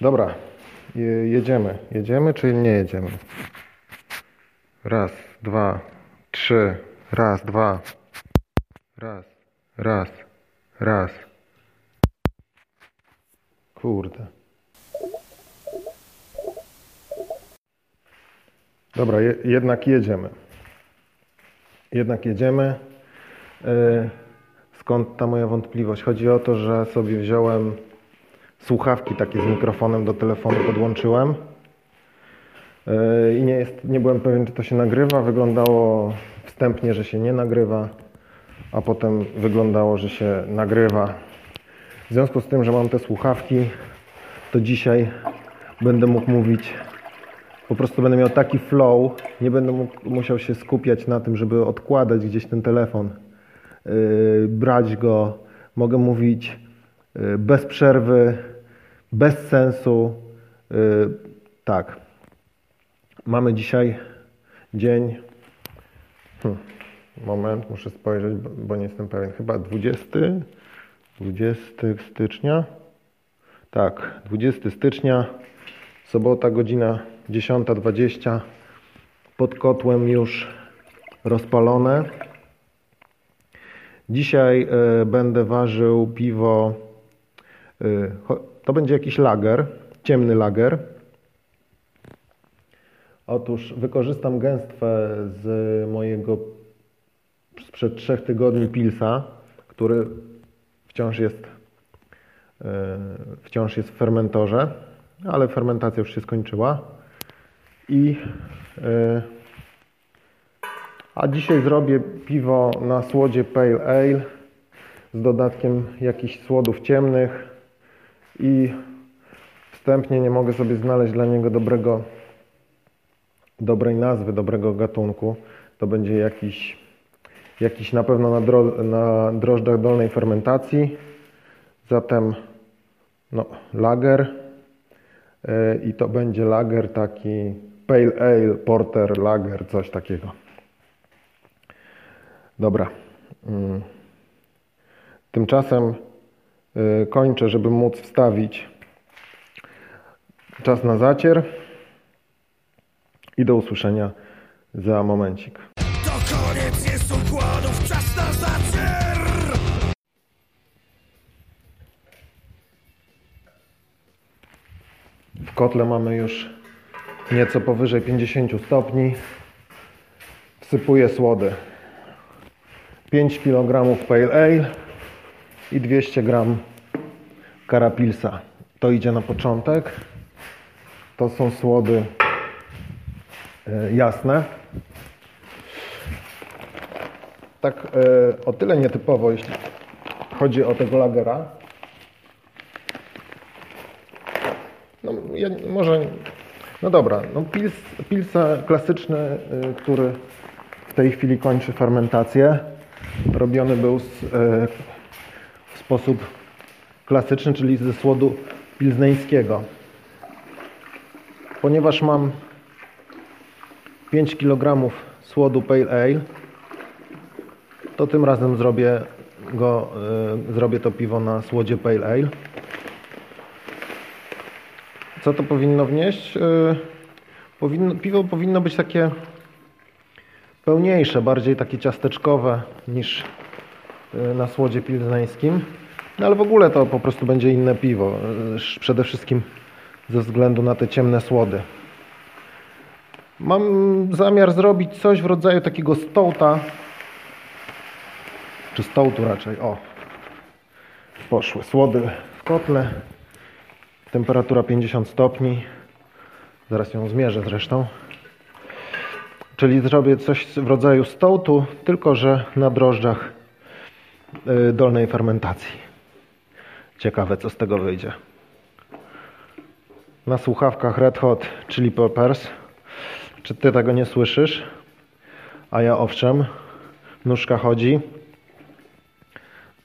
Dobra, je- jedziemy. Jedziemy czy nie jedziemy? Raz, dwa, trzy. Raz, dwa. Raz, raz, raz. Kurde. Dobra, je, jednak jedziemy. Jednak jedziemy. Yy, skąd ta moja wątpliwość? Chodzi o to, że sobie wziąłem słuchawki takie z mikrofonem do telefonu podłączyłem. Yy, I nie, jest, nie byłem pewien, czy to się nagrywa. Wyglądało wstępnie, że się nie nagrywa, a potem wyglądało, że się nagrywa. W związku z tym, że mam te słuchawki, to dzisiaj będę mógł mówić, po prostu będę miał taki flow, nie będę mógł, musiał się skupiać na tym, żeby odkładać gdzieś ten telefon, yy, brać go. Mogę mówić bez przerwy, bez sensu. Yy, tak. Mamy dzisiaj dzień. Hmm. Moment, muszę spojrzeć, bo nie jestem pewien. Chyba 20, 20 stycznia. Tak, 20 stycznia, sobota, godzina 10.20. Pod kotłem już rozpalone. Dzisiaj y, będę ważył piwo. Y, to będzie jakiś lager, ciemny lager. Otóż wykorzystam gęstwę z mojego sprzed trzech tygodni pilsa, który wciąż jest, e, wciąż jest w fermentorze, ale fermentacja już się skończyła. I, e, a dzisiaj zrobię piwo na słodzie Pale Ale z dodatkiem jakichś słodów ciemnych i wstępnie nie mogę sobie znaleźć dla niego dobrego dobrej nazwy, dobrego gatunku. To będzie jakiś, jakiś na pewno na, dro, na drożdżach dolnej fermentacji. Zatem no, lager yy, i to będzie lager taki pale ale, porter, lager, coś takiego. Dobra. Mm. Tymczasem kończę, żeby móc wstawić czas na zacier i do usłyszenia za momencik. To koniec jest układów, czas na zacier! W kotle mamy już nieco powyżej 50 stopni. Wsypuję słody. 5 kg Pale Ale i 200 g Karapilsa. To idzie na początek. To są słody e, jasne. Tak e, o tyle nietypowo, jeśli chodzi o tego lagera, No, ja, może. No dobra, no pils, pilsa klasyczny, y, który w tej chwili kończy fermentację, robiony był z, w sposób klasyczny, czyli ze słodu pilzneńskiego. Ponieważ mam 5 kg słodu Pale Ale, to tym razem zrobię, go, y, zrobię to piwo na słodzie Pale Ale. Co to powinno wnieść? Yy, Powinno, piwo powinno być takie pełniejsze, bardziej takie ciasteczkowe niż yy, na słodzie pilznańskim. No ale w ogóle to po prostu będzie inne piwo. Przede wszystkim ze względu na te ciemne słody. Mam zamiar zrobić coś w rodzaju takiego stołta, czy stołtu raczej. O, poszły słody w kotle. Temperatura 50 stopni. Zaraz ją zmierzę zresztą. Czyli zrobię coś w rodzaju stołtu, tylko że na drożdżach y, dolnej fermentacji. Ciekawe, co z tego wyjdzie. Na słuchawkach Red Hot Chili Peppers. Czy ty tego nie słyszysz? A ja owszem. Nóżka chodzi.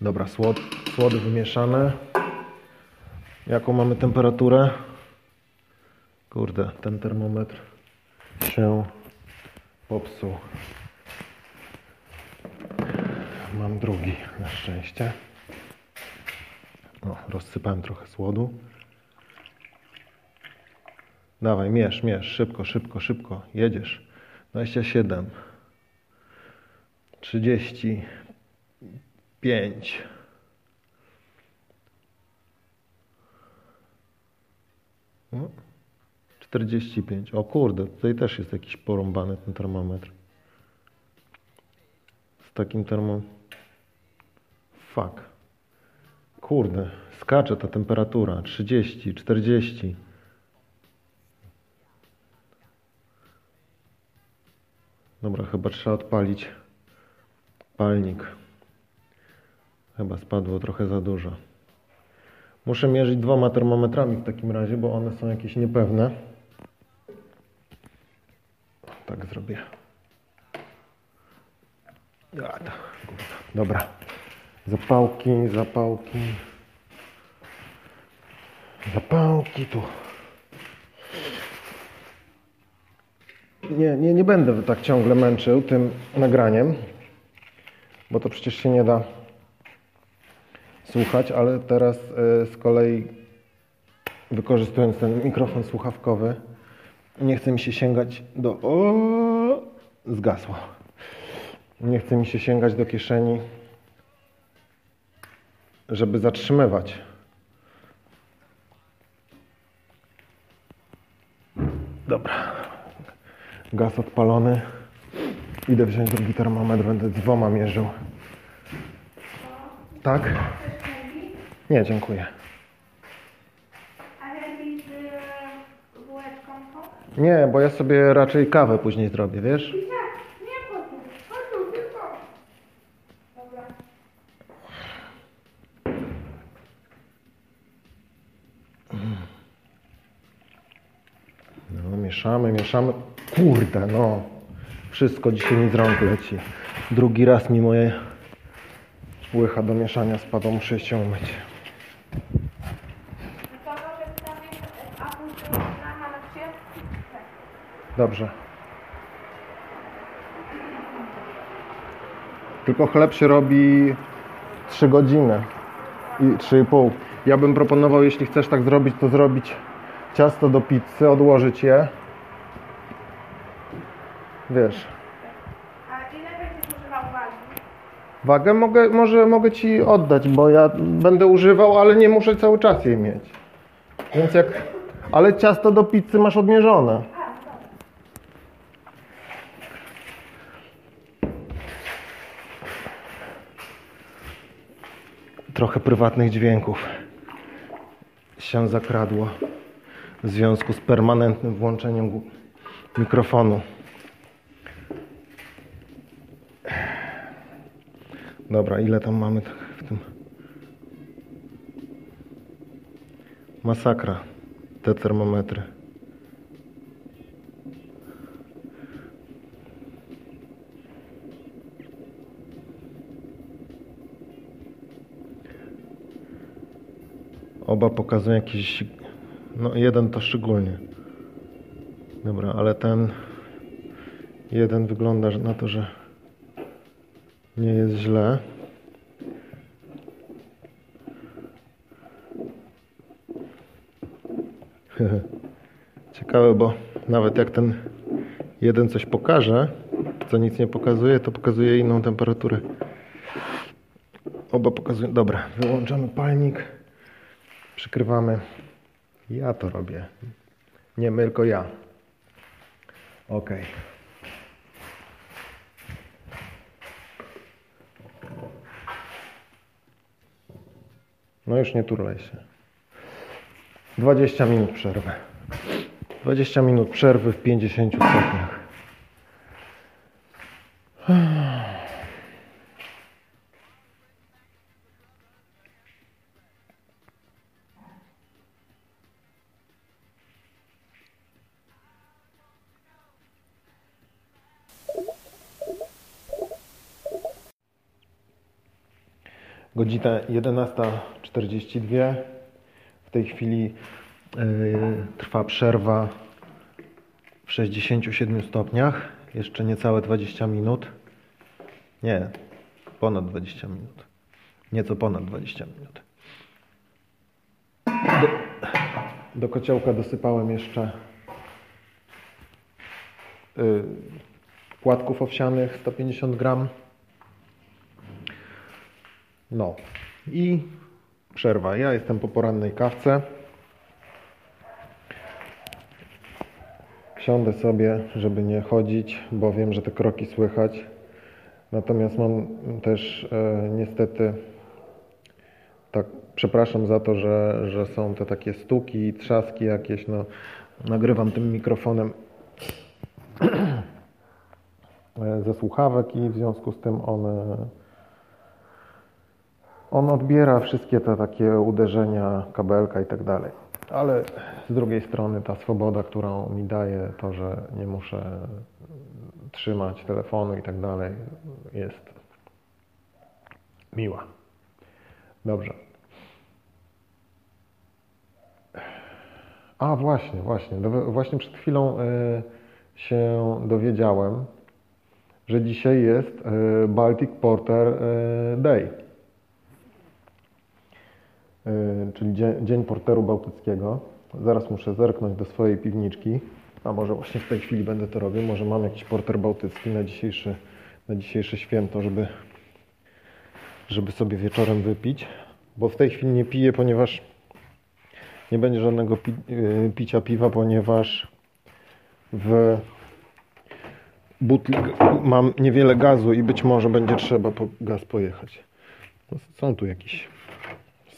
Dobra, słod, słody wymieszane. Jaką mamy temperaturę? Kurde, ten termometr się popsuł. Mam drugi na szczęście. O, rozsypałem trochę słodu. Dawaj, mierz, mierz, szybko, szybko, szybko. Jedziesz. 27. 35. No. 45. O kurde, tutaj też jest jakiś porąbany ten termometr. Z takim termo... Fuck. Kurde, skacze ta temperatura. 30, 40. Dobra, chyba trzeba odpalić palnik. Chyba spadło trochę za dużo. Muszę mierzyć dwoma termometrami w takim razie, bo one są jakieś niepewne. Tak zrobię. Dobra. Zapałki, zapałki. Zapałki tu. Nie, nie, nie będę tak ciągle męczył tym nagraniem, bo to przecież się nie da słuchać, ale teraz y, z kolei wykorzystując ten mikrofon słuchawkowy, nie chce mi się sięgać do. O, zgasło. Nie chce mi się sięgać do kieszeni, żeby zatrzymywać. Dobra. Gaz odpalony. Idę wziąć drugi termometr, będę dwoma mierzył. Tak? Nie, dziękuję. Nie, bo ja sobie raczej kawę później zrobię, wiesz? Tak, nie potem. Chodź tu, tylko. Dobra. No, mieszamy, mieszamy. Kurde, no. Wszystko dzisiaj mi z rąk leci. Drugi raz mi moje łycha do mieszania spadło, muszę się umyć. Dobrze. Tylko chleb się robi 3 godziny i 3,5. Ja bym proponował, jeśli chcesz tak zrobić, to zrobić ciasto do pizzy, odłożyć je. Wiesz, A ile będziesz używał wagi? wagę mogę, może mogę Ci oddać, bo ja będę używał, ale nie muszę cały czas jej mieć. Więc jak... Ale ciasto do pizzy masz odmierzone. Trochę prywatnych dźwięków się zakradło w związku z permanentnym włączeniem mikrofonu. Dobra, ile tam mamy tak w tym? Masakra. Te termometry. Oba pokazują jakiś. No, jeden to szczególnie. Dobra, ale ten. Jeden wygląda na to, że nie jest źle. Ciekawe, bo nawet jak ten jeden coś pokaże, co nic nie pokazuje, to pokazuje inną temperaturę. Oba pokazują. Dobra, wyłączamy palnik, przykrywamy. Ja to robię. Nie my, tylko ja. Ok. No już nie turlaj się. 20 minut przerwy. 20 minut przerwy w 50 stopniach. Godzina 11.42. W tej chwili yy, trwa przerwa w 67 stopniach. Jeszcze niecałe 20 minut. Nie, ponad 20 minut. Nieco ponad 20 minut. Do, do kociołka dosypałem jeszcze y, płatków owsianych 150 gram. No i przerwa. Ja jestem po porannej kawce. Siądę sobie, żeby nie chodzić, bo wiem, że te kroki słychać. Natomiast mam też e, niestety tak, przepraszam za to, że, że są te takie stuki i trzaski jakieś. No, nagrywam tym mikrofonem e, ze słuchawek i w związku z tym one, on odbiera wszystkie te takie uderzenia, kabelka i tak dalej. Ale z drugiej strony ta swoboda, którą mi daje to, że nie muszę trzymać telefonu i tak dalej, jest miła. Dobrze. A właśnie, właśnie. Dowi- Właśnie przed chwilą y, się dowiedziałem, że dzisiaj jest y, Baltic Porter y, Day. Y, czyli dzień, Porteru Bałtyckiego. Zaraz muszę zerknąć do swojej piwniczki. A może właśnie w tej chwili będę to robił. Może mam jakiś porter bałtycki na dzisiejszy, na dzisiejsze święto, żeby, żeby sobie wieczorem wypić. Bo w tej chwili nie piję, ponieważ nie będzie żadnego pi y, picia piwa, ponieważ w butli mam niewiele gazu i być może będzie trzeba po gaz pojechać. No, są tu jakieś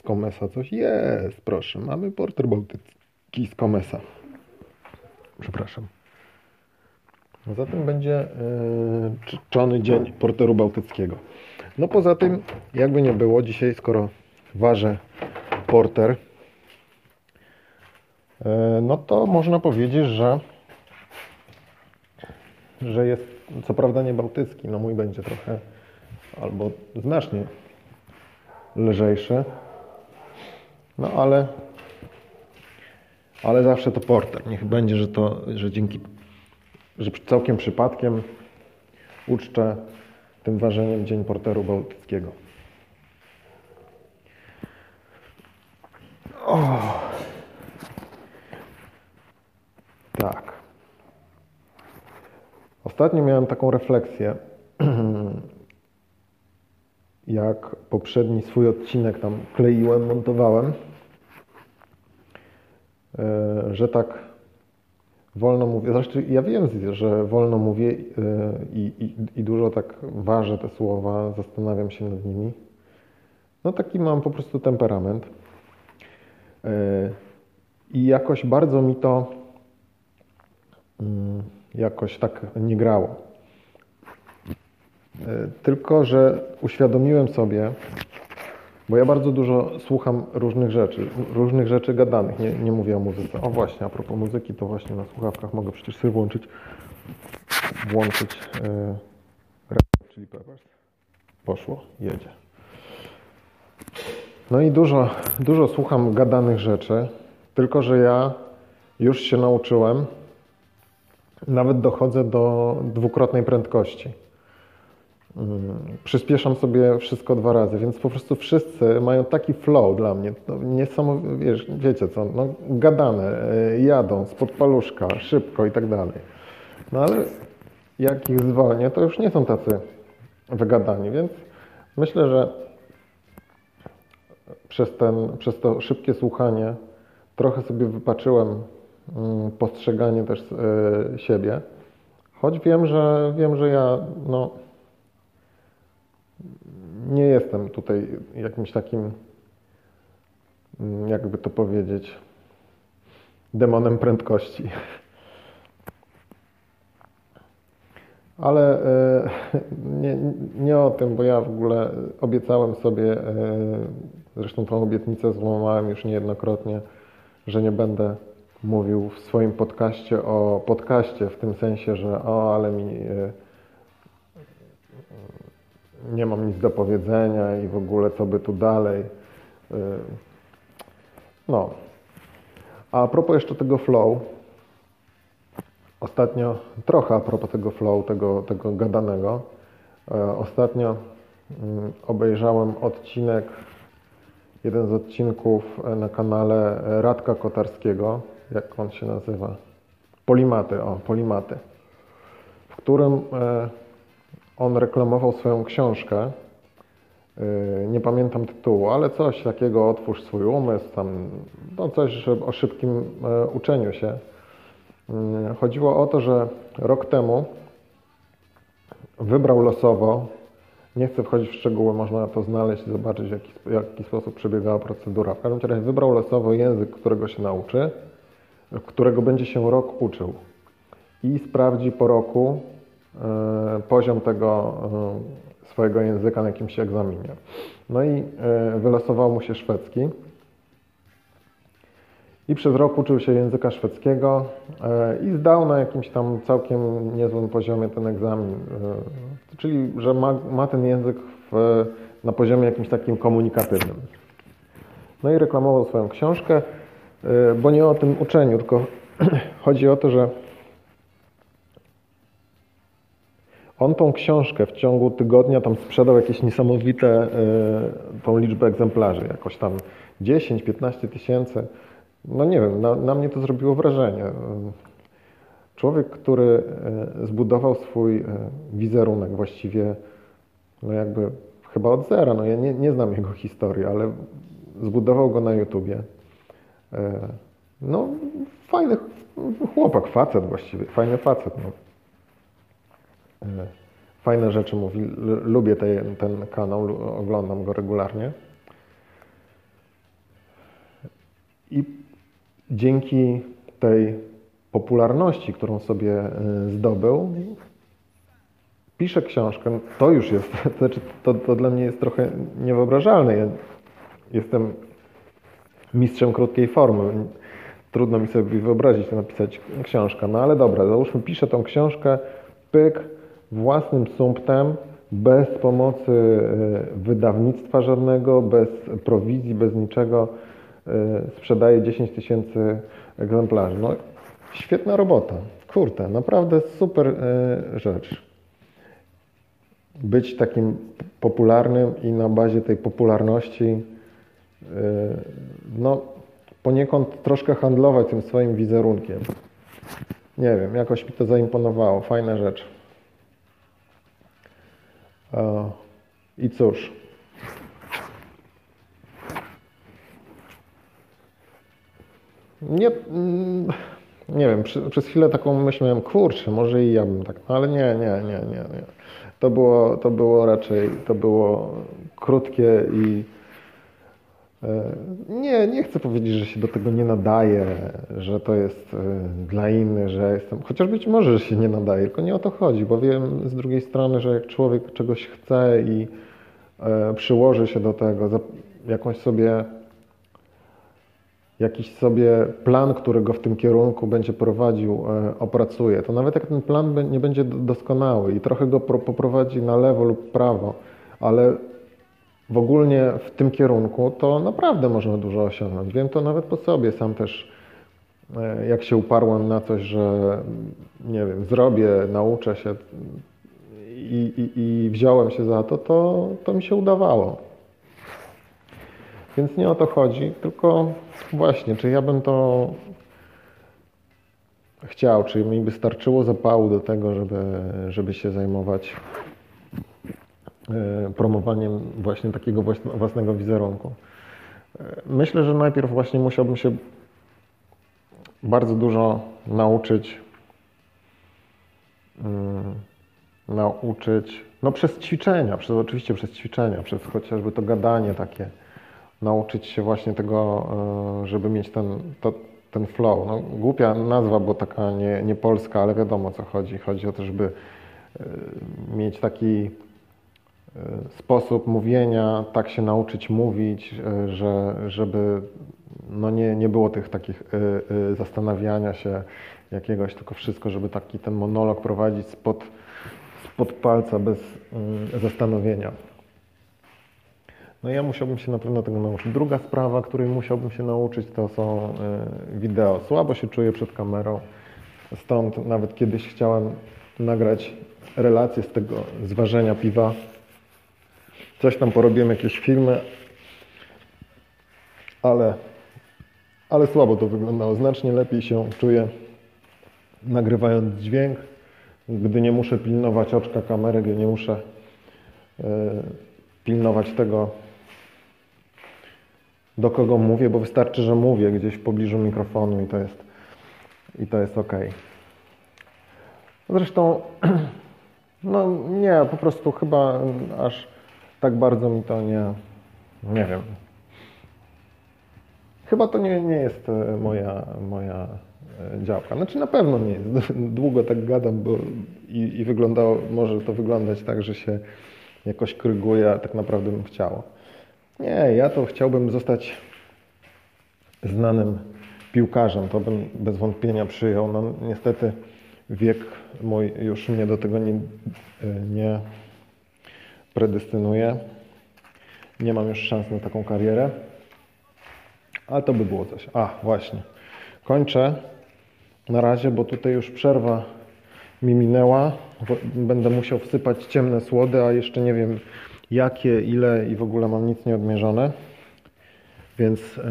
Komesa coś? Jest, proszę. Mamy porter bałtycki z Komesa. Przepraszam. Zatem będzie yy, czczony dzień porteru bałtyckiego. No poza tym, jakby nie było, dzisiaj skoro ważę porter, yy, no to można powiedzieć, że że jest, co prawda nie bałtycki, no mój będzie trochę albo znacznie lżejszy, no ale ale zawsze to porter. Niech będzie, że to, że dzięki, że całkiem przypadkiem uczczę tym ważeniem Dzień Porteru Bałtyckiego. O. Tak. Ostatnio miałem taką refleksję, jak poprzedni swój odcinek tam kleiłem, montowałem że tak wolno mówię. Zresztą ja wiem, że wolno mówię i, i, i, dużo tak ważę te słowa, zastanawiam się nad nimi. No taki mam po prostu temperament. I jakoś bardzo mi to jakoś tak nie grało. Tylko, że uświadomiłem sobie, bo ja bardzo dużo słucham różnych rzeczy, różnych rzeczy gadanych, nie, nie mówię o muzyce. O właśnie, a propos muzyki, to właśnie na słuchawkach mogę przecież sobie włączyć, włączyć yy, Chili Peppers. Poszło, jedzie. No i dużo, dużo słucham gadanych rzeczy, tylko że ja już się nauczyłem, nawet dochodzę do dwukrotnej prędkości. Przyspieszam sobie wszystko dwa razy, więc po prostu wszyscy mają taki flow dla mnie. No, niesamowite, wiesz, wiecie co, no, gadane, jadą spod paluszka, szybko i tak dalej. No ale jak ich zwolnię, to już nie są tacy wygadani, więc myślę, że przez, ten, przez to szybkie słuchanie trochę sobie wypaczyłem postrzeganie też siebie, choć wiem, że wiem, że ja no, nie jestem tutaj jakimś takim, jakby to powiedzieć, demonem prędkości. Ale e, nie, nie o tym, bo ja w ogóle obiecałem sobie, e, zresztą tą obietnicę złamałem już niejednokrotnie, że nie będę mówił w swoim podcaście o podcaście, w tym sensie, że o, ale mi e, nie mam nic do powiedzenia i w ogóle co by tu dalej. No. A propos jeszcze tego flow, ostatnio, trochę a propos tego flow, tego, tego gadanego, ostatnio obejrzałem odcinek, jeden z odcinków na kanale Radka Kotarskiego, jak on się nazywa? Polimaty, o, Polimaty. w którym on reklamował swoją książkę. E, Nie pamiętam tytułu, ale coś takiego, otwórz swój umysł, tam, no coś o szybkim e, uczeniu się. Mm, Chodziło o to, że rok temu wybrał losowo, nie chcę wchodzić w szczegóły, można to znaleźć i zobaczyć, w jaki, jaki sposób przebiegała procedura. W każdym razie wybrał losowo język, którego się nauczy, którego będzie się rok uczył i sprawdzi po roku poziom tego e, swojego języka na jakimś egzaminie. No i e, wylosował mu się szwedzki. I przez rok uczył się języka szwedzkiego e, i zdał na jakimś tam całkiem niezłym poziomie ten egzamin. e, Czyli, że ma, ma ten język w, na poziomie jakimś takim komunikatywnym. No i reklamował swoją książkę, e, bo nie o tym uczeniu, tylko chodzi o to, że on tą książkę w ciągu tygodnia tam sprzedał jakieś niesamowite e, tą liczbę egzemplarzy, jakoś tam 10-15 tysięcy. No nie wiem, na, na mnie to zrobiło wrażenie. Człowiek, który e, zbudował swój e, wizerunek właściwie, no jakby chyba od zera, no ja nie, nie znam jego historii, ale zbudował go na YouTubie. No fajny chłopak, facet właściwie, fajny facet. No. E, Fajne rzeczy mówi, lubię te, ten kanał, oglądam go regularnie. I dzięki tej popularności, którą sobie e, zdobył, pisze książkę. To już jest, to, znaczy, to, to dla mnie jest trochę niewyobrażalne. Ja jestem mistrzem krótkiej formy. Trudno mi sobie wyobrazić, napisać książkę. No ale dobra, załóżmy, piszę tą książkę, pyk, własnym sumptem, bez pomocy e, wydawnictwa żadnego, bez prowizji, bez niczego e, sprzedaje 10 tysięcy egzemplarzy. No, świetna robota. Kurde, naprawdę super e, rzecz. Być takim popularnym i na bazie tej popularności no, poniekąd troszkę handlować tym swoim wizerunkiem. Nie wiem, jakoś mi to zaimponowało. Fajna rzecz. I cóż. Nie, mm, nie wiem, przy, przez chwilę taką myśl miałem, kurczę, może i ja bym tak, no ale nie, nie, nie, nie, nie. To było, to było raczej, to było krótkie i nie, nie chcę powiedzieć, że się do tego nie nadaje, że to jest e, dla innych, że jestem, chociaż być może, że się nie nadaje, tylko nie o to chodzi, bo wiem z drugiej strony, że jak człowiek czegoś chce i e, przyłoży się do tego, jakąś sobie jakiś sobie plan, który go w tym kierunku będzie prowadził, e, opracuje, to nawet jak ten plan nie będzie do- doskonały i trochę go pro- poprowadzi na lewo lub prawo, ale w ogólnie w tym kierunku, to naprawdę można dużo osiągnąć. Wiem to nawet po sobie, sam też e, jak się uparłem na coś, że nie wiem, zrobię, nauczę się i, i, i wziąłem się za to, to, to mi się udawało. Więc nie o to chodzi, tylko właśnie, czy ja bym to chciał, czy mi by starczyło zapału do tego, żeby, żeby się zajmować promowaniem właśnie takiego własne- własnego wizerunku. E, Myślę, że najpierw właśnie musiałbym się bardzo dużo nauczyć, mm, nauczyć, no przez ćwiczenia, przez, oczywiście przez ćwiczenia, przez chociażby to gadanie takie, nauczyć się właśnie tego, e, żeby mieć ten, to, ten flow. No, głupia nazwa, bo taka nie, nie polska, ale wiadomo o co chodzi. Chodzi o to, żeby e, mieć taki e, sposób mówienia, tak się nauczyć mówić, e, że, żeby no nie, nie było tych takich e, zastanawiania się jakiegoś, tylko wszystko, żeby taki ten monolog prowadzić spod, spod palca, bez zastanowienia. No ja musiałbym się na pewno tego nauczyć. Druga sprawa, której musiałbym się nauczyć, to są wideo. Słabo się czuję przed kamerą, stąd nawet kiedyś chciałem nagrać relację z tego zważenia piwa. Coś tam porobiłem, jakieś filmy, ale, ale słabo to wyglądało. Znacznie lepiej się czuję nagrywając dźwięk, gdy nie muszę pilnować oczka kamery, gdy nie muszę e, pilnować tego, do kogo mówię, bo wystarczy, że mówię gdzieś w pobliżu mikrofonu i to jest, i to jest ok. Zresztą, no nie, po prostu chyba aż tak bardzo mi to nie, nie wiem. Chyba to nie, nie jest e, moja, moja e, działka. Znaczy na pewno nie jest. Długo tak gadam, bo i, i wyglądało, może to wyglądać tak, że się jakoś koryguje, a tak naprawdę bym chciało. Nie, ja to chciałbym zostać znanym piłkarzem. To bym bez wątpienia przyjął. No, niestety wiek mój już mnie do tego nie, nie predestynuje. Nie mam już szans na taką karierę. Ale to by było coś. A, właśnie. Kończę na razie, bo tutaj już przerwa mi minęła. Będę musiał wsypać ciemne słody, a jeszcze nie wiem jakie, ile i w ogóle mam nic nie odmierzone. Więc yy,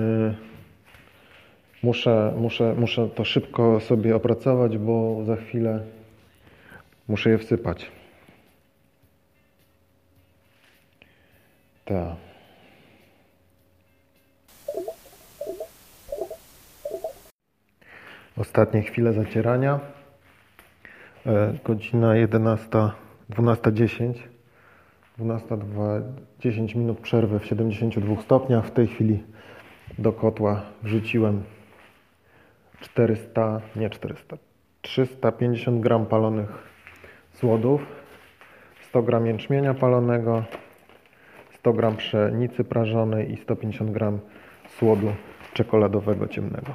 muszę, muszę, muszę to szybko sobie opracować, bo za chwilę muszę je wsypać. Tak. Ostatnie chwile zacierania. E, godzina 11, 12.10. 12.10 10 minut przerwy w 72 stopniach. W tej chwili do kotła wrzuciłem 400, nie 400, 350 gram palonych słodów, 100 gram jęczmienia palonego, 100 gram pszenicy prażonej i 150 gram słodu czekoladowego ciemnego.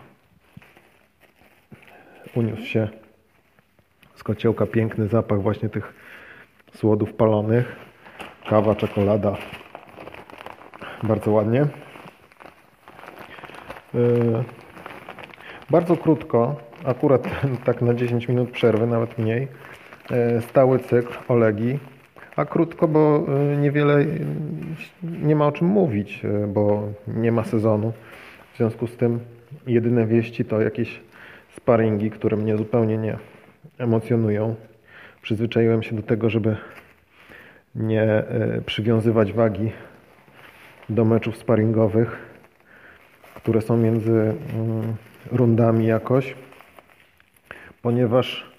Uniósł się z kociołka piękny zapach właśnie tych słodów palonych. Kawa, czekolada. Bardzo ładnie. Yy, bardzo krótko, akurat tak na 10 minut przerwy, nawet mniej, yy, stały cykl Olegi. A krótko, bo yy, niewiele, nie ma o czym mówić, bo nie ma sezonu. W związku z tym jedyne wieści to jakieś sparingi, które mnie zupełnie nie emocjonują. Przyzwyczaiłem się do tego, żeby nie przywiązywać wagi do meczów sparingowych, które są między mm, rundami jakoś, ponieważ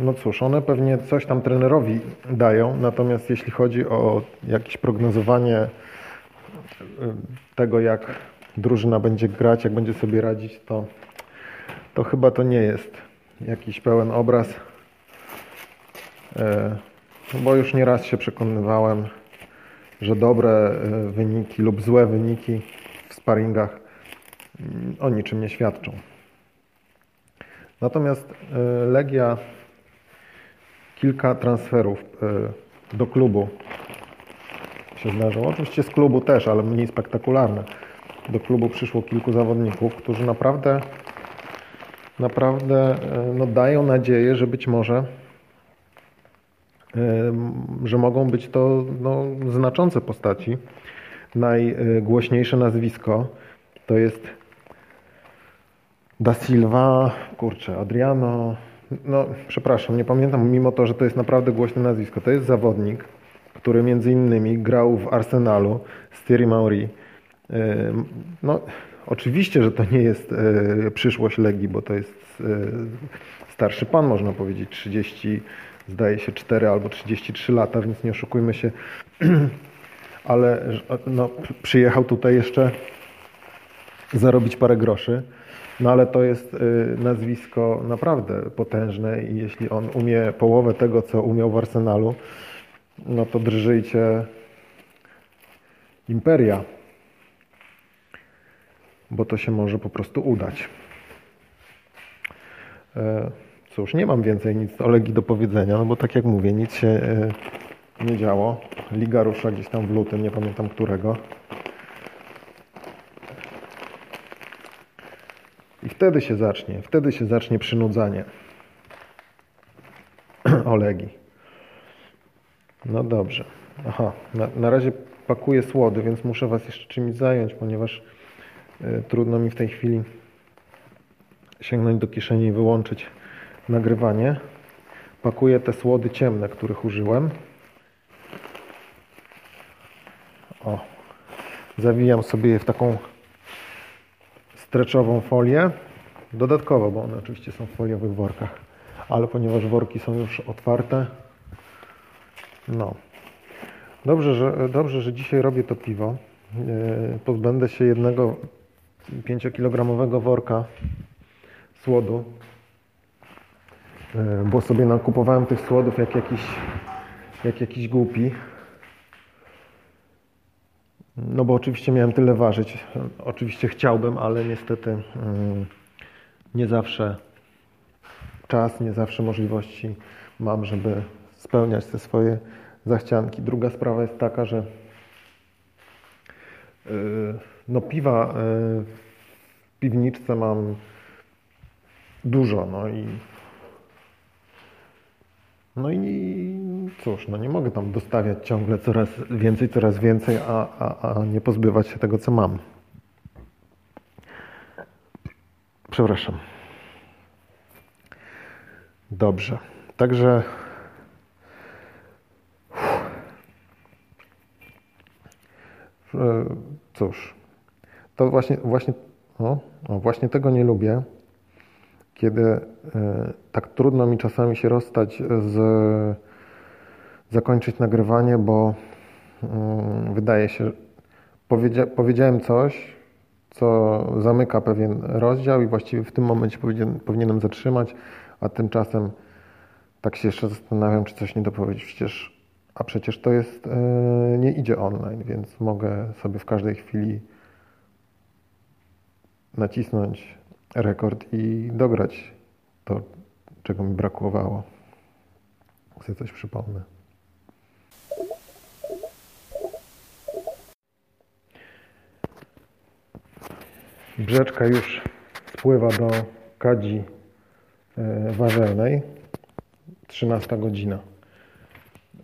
no cóż, one pewnie coś tam trenerowi dają, natomiast jeśli chodzi o jakieś prognozowanie e, tego, jak drużyna będzie grać, jak będzie sobie radzić, to, to chyba to nie jest jakiś pełen obraz. Bo już nieraz się przekonywałem, że dobre e, wyniki lub złe wyniki w sparingach mm, o niczym nie świadczą. Natomiast e, Legia kilka transferów e, do klubu się zdarzyło. Oczywiście z klubu też, ale mniej spektakularne. Do klubu przyszło kilku zawodników, którzy naprawdę naprawdę no, dają nadzieję, że być może że mogą być to no, znaczące postaci. Najgłośniejsze nazwisko to jest Da Silva, kurczę, Adriano, no przepraszam, nie pamiętam, mimo to, że to jest naprawdę głośne nazwisko. To jest zawodnik, który między innymi grał w Arsenalu z Thierry Mauri. No, oczywiście, że to nie jest e, przyszłość Legii, bo to jest e, starszy pan, można powiedzieć, 30 zdaje się 4 albo 33 lata, więc nie oszukujmy się, ale no, przyjechał tutaj jeszcze zarobić parę groszy. No ale to jest y, nazwisko naprawdę potężne i jeśli on umie połowę tego, co umiał w Arsenalu, no to drżyjcie imperia, bo to się może po prostu udać. E, Cóż, nie mam więcej nic o Legii do powiedzenia, no bo tak jak mówię, nic się e, nie działo. Liga rusza gdzieś tam w lutym, nie pamiętam którego. I wtedy się zacznie, wtedy się zacznie przynudzanie o Legii. No dobrze. Aha, na, na razie pakuję słody, więc muszę Was jeszcze czymś zająć, ponieważ y, trudno mi w tej chwili sięgnąć do kieszeni i wyłączyć nagrywanie. pakuję te słody ciemne, których użyłem. O, zawijam sobie je w taką streczową folię. Dodatkowo, bo one oczywiście są w foliowych workach, ale ponieważ worki są już otwarte, no. Dobrze, że, dobrze, że dzisiaj robię to piwo. Yy, Pozbędę się jednego 5-kilogramowego worka słodu, yy, bo sobie nakupowałem tych słodów jak jakiś, jak jakiś głupi. No bo oczywiście miałem tyle ważyć. Oczywiście chciałbym, ale niestety yy, nie zawsze czas, nie zawsze możliwości mam, żeby spełniać te swoje zachcianki. Druga sprawa jest taka, że yy, no piwa yy, w piwniczce mam dużo, no i no i cóż, no nie mogę tam dostawiać ciągle coraz więcej, coraz więcej, a, a, a nie pozbywać się tego, co mam. Przepraszam. Dobrze. Także E, cóż, to właśnie, właśnie, o, o, właśnie tego nie lubię, kiedy e, tak trudno mi czasami się rozstać z zakończyć nagrywanie, bo mm, wydaje się, powiedzia, powiedziałem coś, co zamyka pewien rozdział i właściwie w tym momencie powinien, powinienem zatrzymać, a tymczasem tak się jeszcze zastanawiam, czy coś nie dopowiedzieć. Przecież a przecież to jest, e, nie idzie online, więc mogę sobie w każdej chwili nacisnąć rekord i dograć to, czego mi brakowało. Chcę coś przypomnę. Brzeczka już spływa do kadzi e, warzelnej. 13 godzina.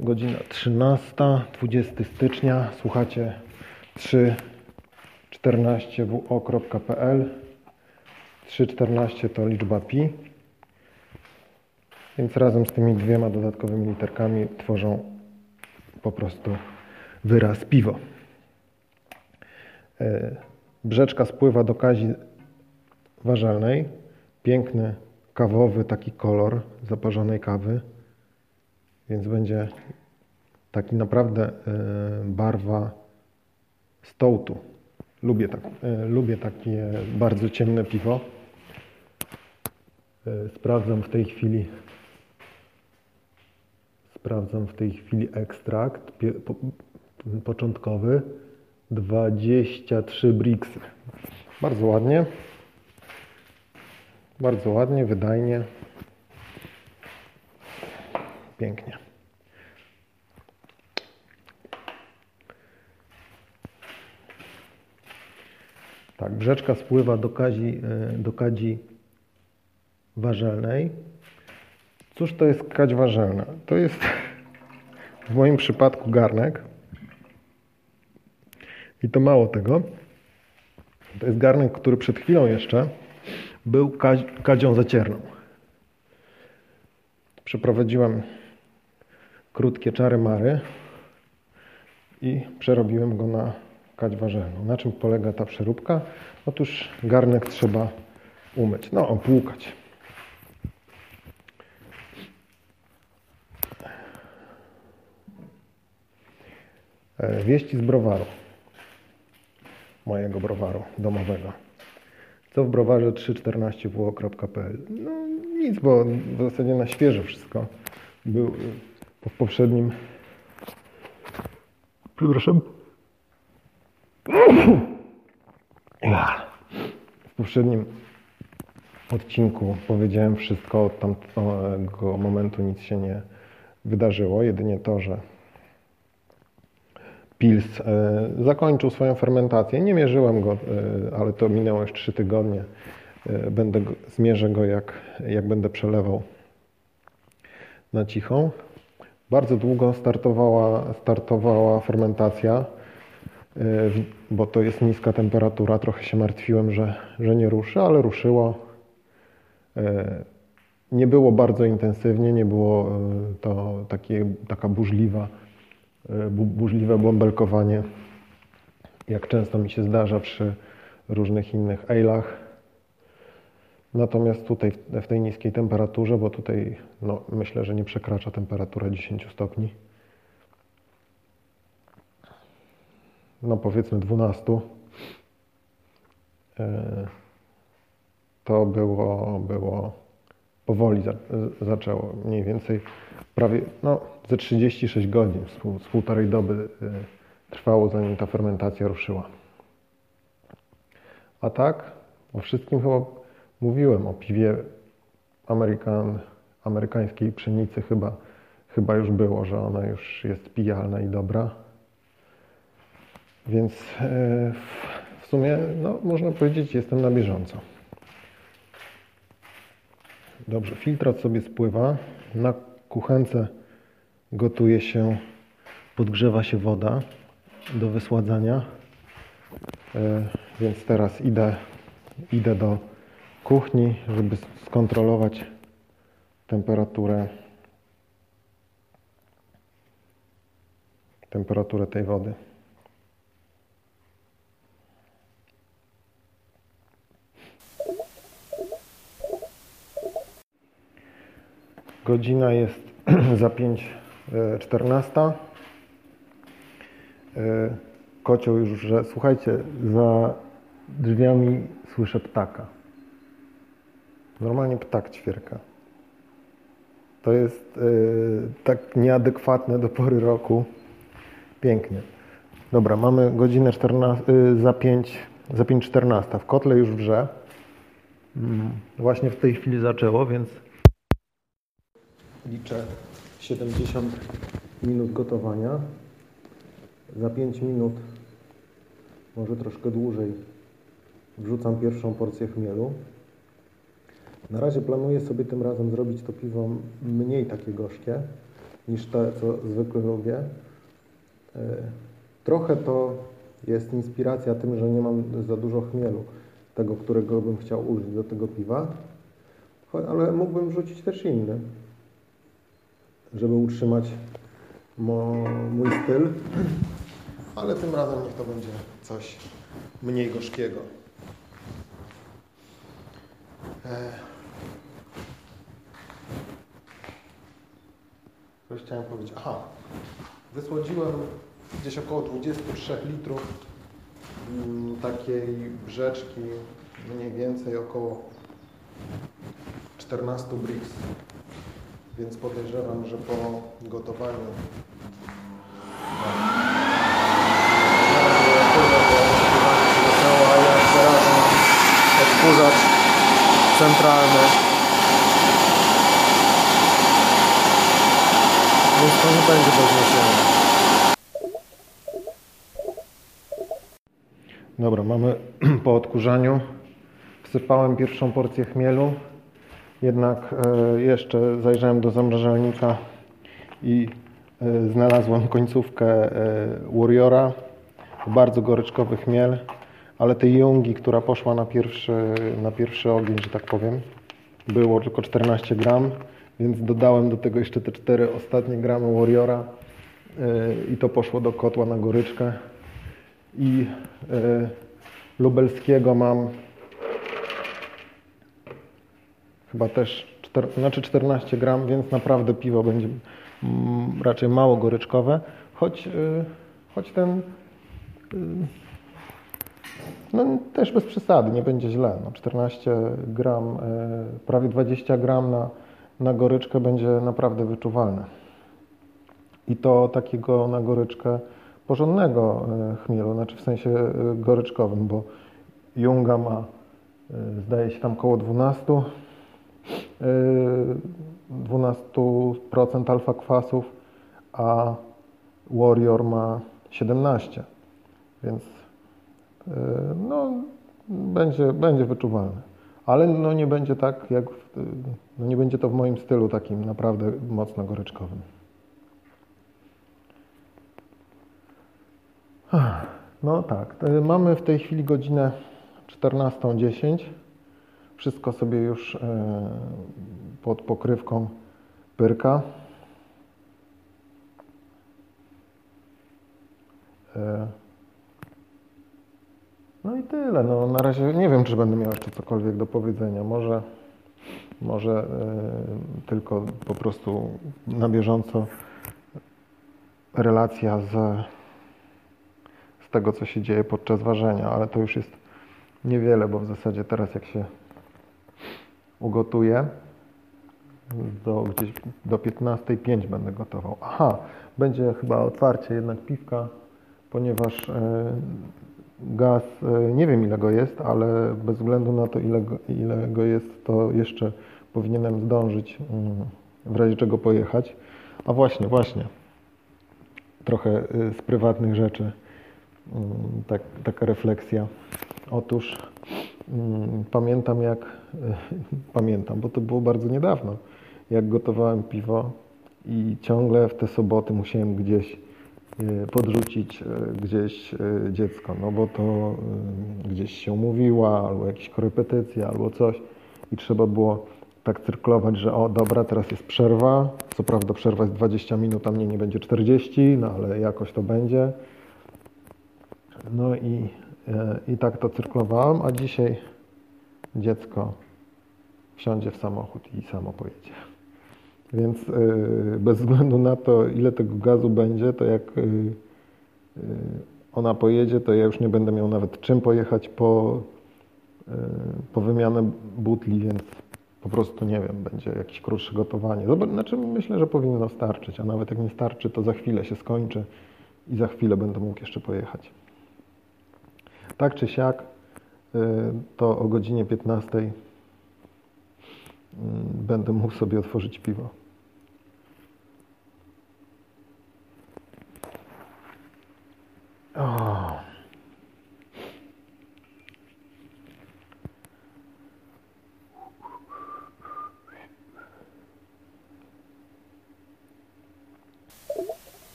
Godzina 13, 20 stycznia. Słuchacie 314wo.pl 314 to liczba pi. Więc razem z tymi dwiema dodatkowymi literkami tworzą po prostu wyraz piwo. Brzeczka spływa do kazi ważalnej. Piękny, kawowy taki kolor zaparzonej kawy. Więc będzie taki naprawdę e, barwa stołtu. Lubię, tak, e, lubię takie bardzo ciemne piwo. E, sprawdzam w tej chwili sprawdzam w tej chwili ekstrakt po, początkowy 23 briksy. Bardzo ładnie. Bardzo ładnie, wydajnie. Pięknie. Tak, brzeczka spływa do kadzi, e, do kadzi warzelnej. Cóż to jest kadź warzelna? To jest w moim przypadku garnek. I to mało tego. To jest garnek, który przed chwilą jeszcze był kadzią zacierną. Przeprowadziłem krótkie czary mary i przerobiłem go na kadź warzelną. Na czym polega ta przeróbka? Otóż garnek trzeba umyć, no opłukać. E, wieści z browaru, mojego browaru domowego. Co w browarze 314wo.pl? No nic, bo w zasadzie na świeżo wszystko. Był w poprzednim... Przepraszam. W poprzednim odcinku powiedziałem wszystko, od tamtego momentu nic się nie wydarzyło, jedynie to, że Pils e, zakończył swoją fermentację. Nie mierzyłem go, e, ale to minęło już 3 tygodnie. E, będę zmierzę go, jak, jak będę przelewał na cichą. Bardzo długo startowała, startowała fermentacja, bo to jest niska temperatura. Trochę się martwiłem, że, że nie ruszy, ale ruszyło. Nie było bardzo intensywnie, nie było to takie, taka burzliwa, bu- burzliwe bąbelkowanie, jak często mi się zdarza przy różnych innych ale'ach. Natomiast tutaj w- tej niskiej temperaturze, bo tutaj no, myślę, że nie przekracza temperatura 10 stopni, no powiedzmy 12, e, to było, było powoli za, zaczęło. Mniej więcej prawie no, ze 36 godzin, z, pół, z półtorej doby e, trwało, zanim ta fermentacja ruszyła. A tak, o wszystkim chyba mówiłem, o piwie amerykańskiej pszenicy chyba, chyba już było, że ona już jest pijalna i dobra. Więc w- w sumie, no, można powiedzieć, jestem na bieżąco. Dobrze, filtrat sobie spływa. Na kuchence gotuje się, podgrzewa się woda do wysładzania. E, więc teraz idę, idę do kuchni, żeby skontrolować temperaturę temperaturę tej wody. Godzina jest za 5 14. E, Kocioł już, że słuchajcie, za drzwiami słyszę ptaka. Normalnie ptak ćwierka. To jest e, tak nieadekwatne do pory roku. Pięknie. Dobra, mamy godzinę 14, e, za 5, za 5.14. W kotle już wrze. Mm, właśnie w tej chwili zaczęło, więc liczę 70 minut gotowania. Za 5 minut, może troszkę dłużej, wrzucam pierwszą porcję chmielu. Na razie planuję sobie tym razem zrobić to piwo mniej takie gorzkie niż te, co zwykle lubię. E, Trochę to jest inspiracja tym, że nie mam za dużo chmielu, tego, którego bym chciał użyć do tego piwa, ale mógłbym wrzucić też inny, żeby utrzymać mój styl, ale tym razem niech to będzie coś mniej gorzkiego. E, Coś chciałem powiedzieć. Aha, wysłodziłem gdzieś około 23 litrów mm, takiej brzeczki, mniej więcej około 14 brix. Więc podejrzewam, że po gotowaniu odkurzacz centralny. Więc to nie będzie do zniesienia. Dobra, mamy po odkurzaniu. Wsypałem pierwszą porcję chmielu. Jednak e, jeszcze zajrzałem do zamrażalnika i e, znalazłem końcówkę e, Warriora. Bardzo goryczkowy chmiel, ale tej jungi, która poszła na pierwszy, na pierwszy ogień, że tak powiem, było tylko 14 gram, więc dodałem do tego jeszcze te 4 ostatnie gramy Warriora i to poszło do kotła na goryczkę. I lubelskiego mam chyba też czter, znaczy 14 gram, więc naprawdę piwo będzie mm, raczej mało goryczkowe, choć, y, choć ten y, no też bez przesady, nie będzie źle. No, 14 gram, y, prawie 20 gram na, na goryczkę będzie naprawdę wyczuwalne. I to takiego na goryczkę porządnego chmielu, znaczy w sensie goryczkowym, bo Junga ma zdaje się tam koło 12 12% alfa kwasów, a Warrior ma 17, więc yy, no, będzie, będzie wyczuwalne. Ale no, nie będzie tak, jak w, yy, no, nie będzie to w moim stylu takim naprawdę mocno goryczkowym. No tak, yy, mamy w tej chwili godzinę 14.10. Wszystko sobie już e, pod pokrywką pyrka. E, No i tyle. No, na razie nie wiem, czy będę miał jeszcze cokolwiek do powiedzenia. Może, może e, tylko po prostu na bieżąco relacja z, z tego, co się dzieje podczas ważenia, ale to już jest niewiele, bo w zasadzie teraz jak się ugotuję, do, gdzieś do 15.05 będę gotował. Aha, będzie chyba otwarcie jednak piwka, ponieważ e, gaz, e, nie wiem ile go jest, ale bez względu na to ile go, ile go jest, to jeszcze powinienem zdążyć mm, w razie czego pojechać. A właśnie, właśnie, trochę y, z prywatnych rzeczy, mm, tak, taka refleksja. Otóż mm, pamiętam jak, pamiętam, bo to było bardzo niedawno, jak gotowałem piwo i ciągle w te soboty musiałem gdzieś y, podrzucić y, gdzieś y, dziecko, no bo to gdzieś się umówiła, albo jakieś korepetycje, albo coś i trzeba było tak cyrkulować, że o dobra, teraz jest przerwa, co prawda przerwa jest 20 minut, a mnie nie będzie 40, no ale jakoś to będzie. No i, e, i tak to cyrkulowałem, a dzisiaj dziecko wsiądzie w samochód i samo pojedzie. Więc e, bez względu na to, ile tego gazu będzie, to jak e, e, ona pojedzie, to ja już nie będę miał nawet czym pojechać po, po wymianę butli, więc po prostu nie wiem, będzie jakieś krótsze gotowanie. Znaczy myślę, że powinno starczyć, a nawet jak nie starczy, to za chwilę się skończy i za chwilę będę mógł jeszcze pojechać. Tak czy siak, y, to o godzinie 15 mm, będę mógł sobie otworzyć piwo. O.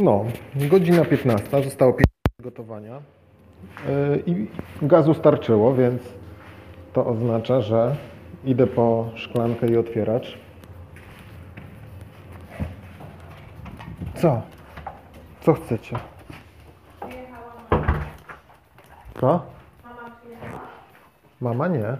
No, godzina 15, zostało 5 gotowania yy, i gazu starczyło, więc to oznacza, że idę po szklankę i otwieracz. Co? Co chcecie? Co? Mama nie.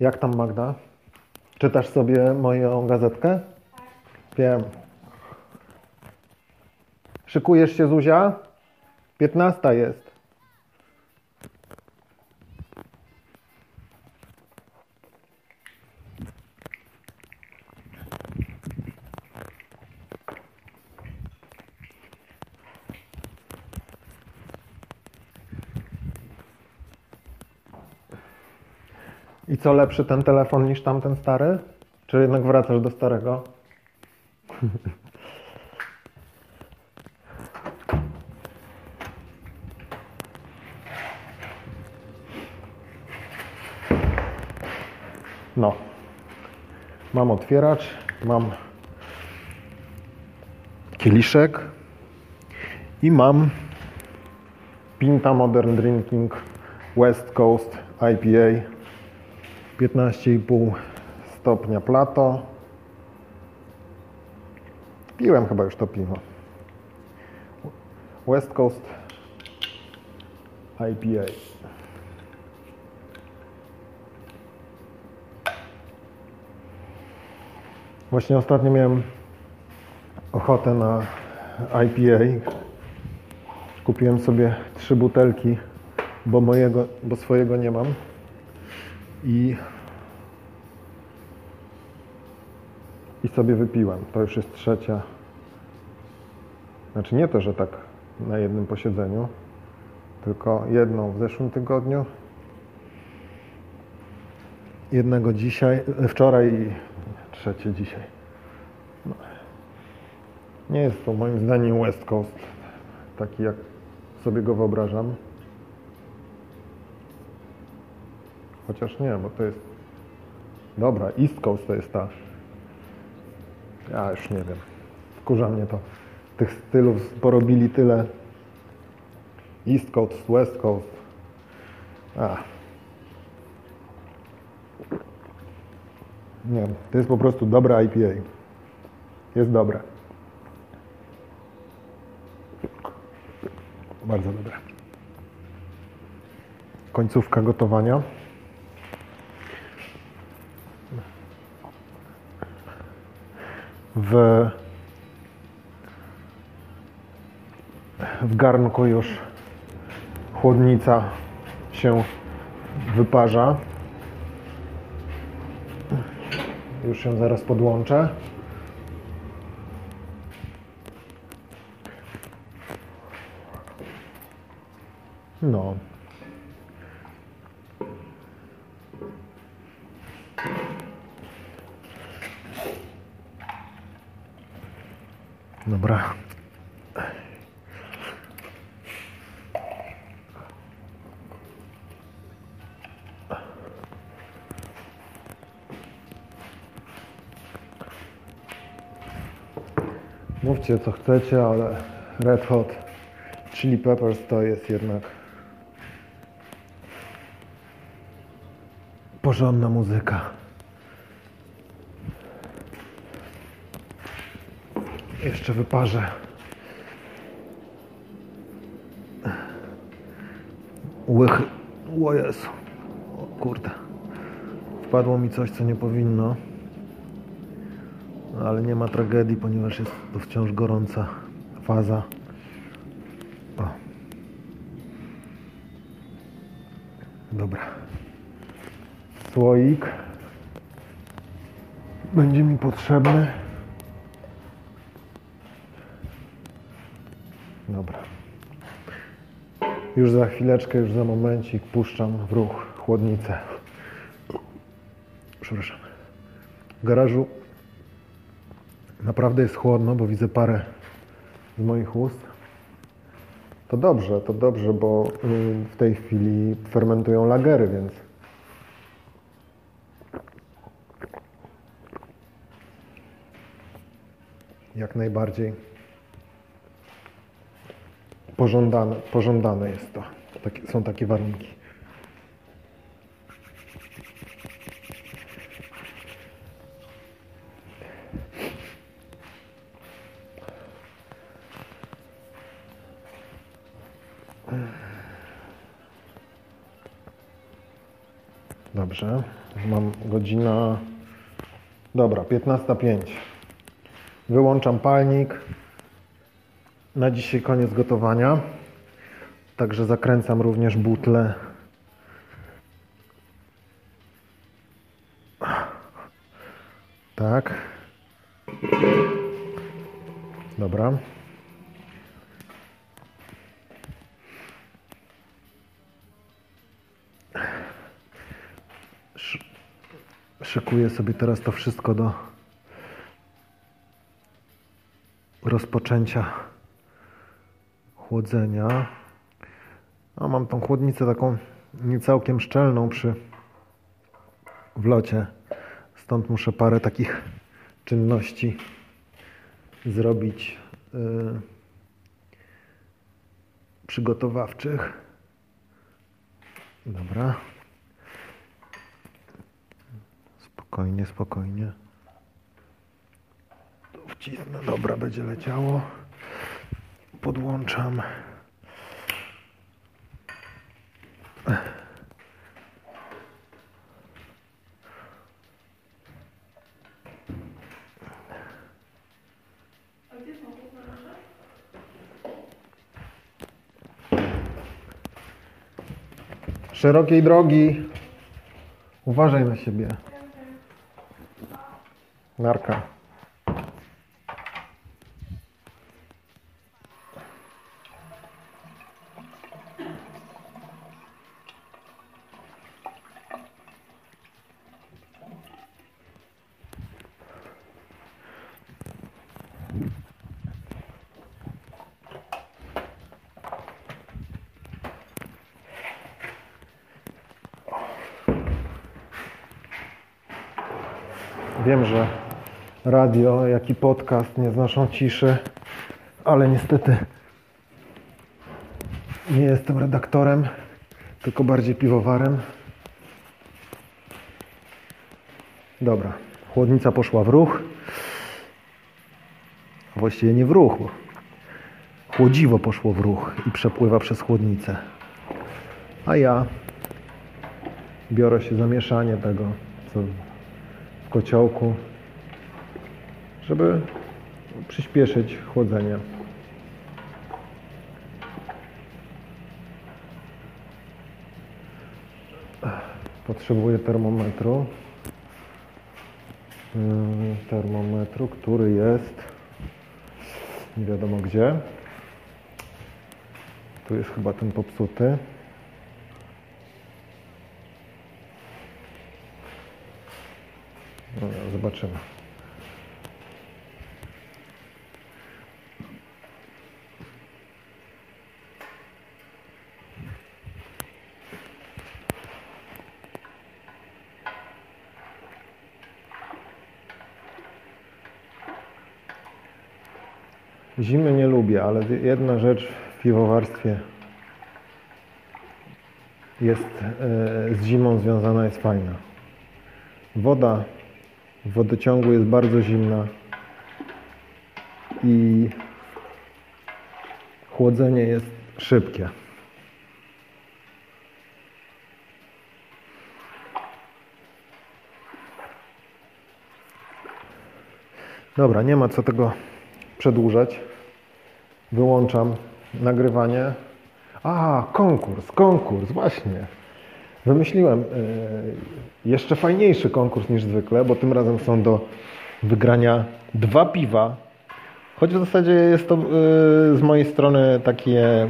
Jak tam Magda? Czytasz sobie moją gazetkę? Wiem. Szykujesz się Zuzia? 15 jest. Co lepszy ten telefon niż tamten stary? Czy jednak wracasz do starego? No. Mam otwieracz, mam kieliszek i mam Pinta Modern Drinking West Coast IPA 15,5 stopnia plato. Piłem chyba już to piwo. West Coast IPA. Właśnie ostatnio miałem ochotę na IPA. Kupiłem sobie trzy butelki, bo mojego, bo swojego nie mam. I, i sobie wypiłem. To już jest trzecia. Znaczy nie to, że tak na jednym posiedzeniu, tylko jedną w zeszłym tygodniu jednego dzisiaj, wczoraj i trzecie dzisiaj. No. Nie jest to moim zdaniem West Coast, taki jak sobie go wyobrażam. Chociaż nie, bo to jest... Dobra, East Coast to jest ta... Ja już nie wiem. Wkurza mnie to. Tych stylów porobili tyle. East Coast, West Coast. A. Nie, to jest po prostu dobre IPA. Jest dobre. Bardzo dobre. Końcówka gotowania. W, w garnku już chłodnica się wyparza. Już ją zaraz podłączę. No. Dobra. Mówcie co chcecie, ale Red Hot Chili Peppers to jest jednak porządna muzyka. Jeszcze wyparzę. Łychy. O Jezu. Kurde. Wpadło mi coś, co nie powinno. Ale nie ma tragedii, ponieważ jest to wciąż gorąca faza. O. Dobra. Słoik będzie mi potrzebny. Dobra. Już za chwileczkę, już za momencik puszczam w ruch chłodnicę. Przepraszam. W garażu naprawdę jest chłodno, bo widzę parę z moich ust. To dobrze, to dobrze, bo y, w tej chwili fermentują lagery, więc jak najbardziej pożądane, pożądane jest to. Takie, są takie warunki. Dobrze, mam godzina. Dobra, 15.05. Wyłączam palnik. Na dzisiaj koniec gotowania. Także zakręcam również butlę. Tak. Dobra. Szy- Szykuję sobie teraz to wszystko do rozpoczęcia chłodzenia. A mam tą chłodnicę taką niecałkiem szczelną przy wlocie. Stąd muszę parę takich czynności zrobić yy, przygotowawczych. Dobra. Spokojnie, spokojnie. Tu wcisnę. Dobra, będzie leciało. Podłączam. Szerokiej drogi. Uważaj na siebie. Narka. Wiem, że radio, jak i podcast nie znoszą ciszy, ale niestety nie jestem redaktorem, tylko bardziej piwowarem. Dobra, chłodnica poszła w ruch. Właściwie nie w ruch, chłodziwo poszło w ruch i przepływa przez chłodnicę. A ja biorę się za mieszanie tego, co w kociołku, żeby przyspieszyć chłodzenie. Potrzebuję termometru. Yy, Termometru, który jest nie wiadomo gdzie. Tu jest chyba ten popsuty. Zobaczymy. Ale jedna rzecz w piwowarstwie jest e, z zimą związana, jest fajna. Woda w wodociągu jest bardzo zimna i chłodzenie jest szybkie. Dobra, nie ma co tego przedłużać. Wyłączam nagrywanie. A, konkurs, konkurs, właśnie. Wymyśliłem yy, jeszcze fajniejszy konkurs niż zwykle, bo tym razem są do wygrania dwa piwa. Choć w zasadzie jest to yy, z mojej strony takie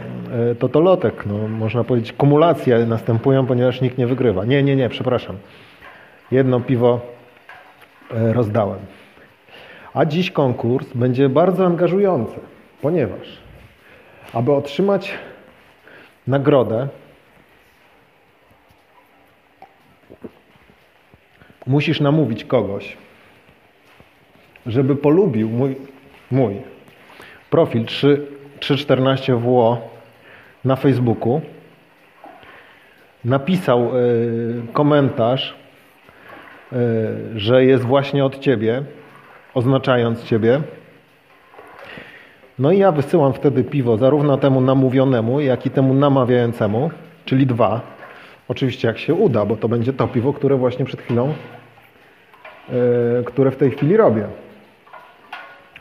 yy, totolotek, no, można powiedzieć kumulacje następują, ponieważ nikt nie wygrywa. Nie, nie, nie, przepraszam. Jedno piwo rozdałem. A dziś konkurs będzie bardzo angażujący, ponieważ aby otrzymać nagrodę, musisz namówić kogoś, żeby polubił mój, mój profil 3, 314WO na Facebooku, napisał y, komentarz, y, że jest właśnie od Ciebie, oznaczając Ciebie. No i ja wysyłam wtedy piwo zarówno temu namówionemu, jak i temu namawiającemu, czyli dwa. Oczywiście jak się uda, bo to będzie to piwo, które właśnie przed chwilą, yy, które w tej chwili robię.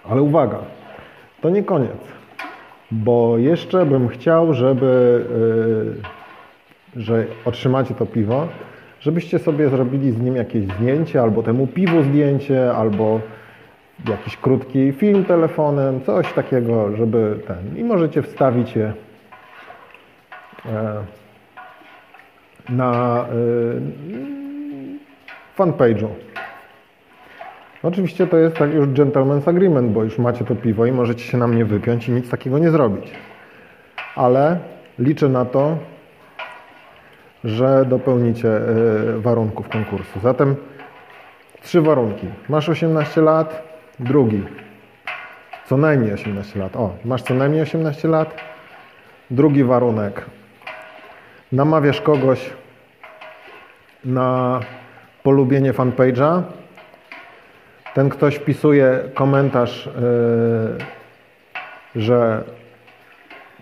Ale uwaga, to nie koniec, bo jeszcze bym chciał, żeby, yy, że otrzymacie to piwo, żebyście sobie zrobili z nim jakieś zdjęcie, albo temu piwu zdjęcie, albo jakiś krótki film telefonem, coś takiego, żeby ten. I możecie wstawić je e, na e, fanpage'u. Oczywiście to jest tak już gentleman's agreement, bo już macie to piwo i możecie się na mnie wypiąć i nic takiego nie zrobić. Ale liczę na to, że dopełnicie e, warunków konkursu. Zatem trzy warunki. Masz 18 lat, Drugi. Co najmniej 18 lat. O, masz co najmniej 18 lat. Drugi warunek. Namawiasz kogoś na polubienie fanpage'a. Ten ktoś wpisuje komentarz, yy, że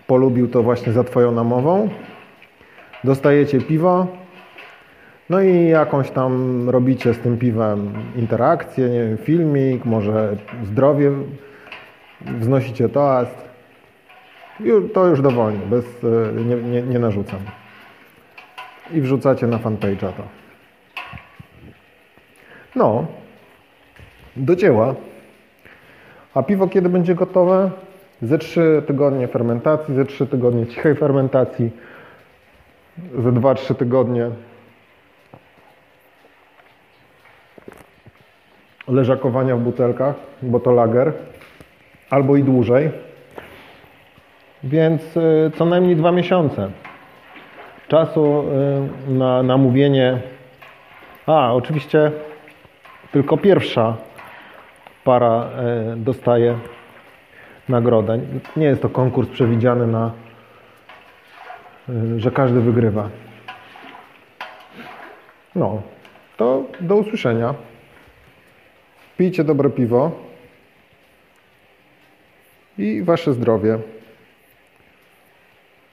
polubił to właśnie za Twoją namową. Dostajecie piwo, no i jakąś tam robicie z tym piwem interakcję, nie wiem, filmik, może zdrowie, wznosicie toast. To już dowolnie, bez, e, nie, nie, nie narzucam. I wrzucacie na fanpage'a to. No, do dzieła. A piwo kiedy będzie gotowe? Ze 3 tygodnie fermentacji, ze 3 tygodnie cichej fermentacji, ze 2-3 tygodnie leżakowania w butelkach, bo to lager, albo i dłużej. Więc y, co najmniej dwa miesiące czasu y, na namówienie. A, oczywiście tylko pierwsza para e, dostaje nagrodę. Nie jest to konkurs przewidziany na, że każdy wygrywa. No, to do usłyszenia. Pijcie dobre piwo i wasze zdrowie.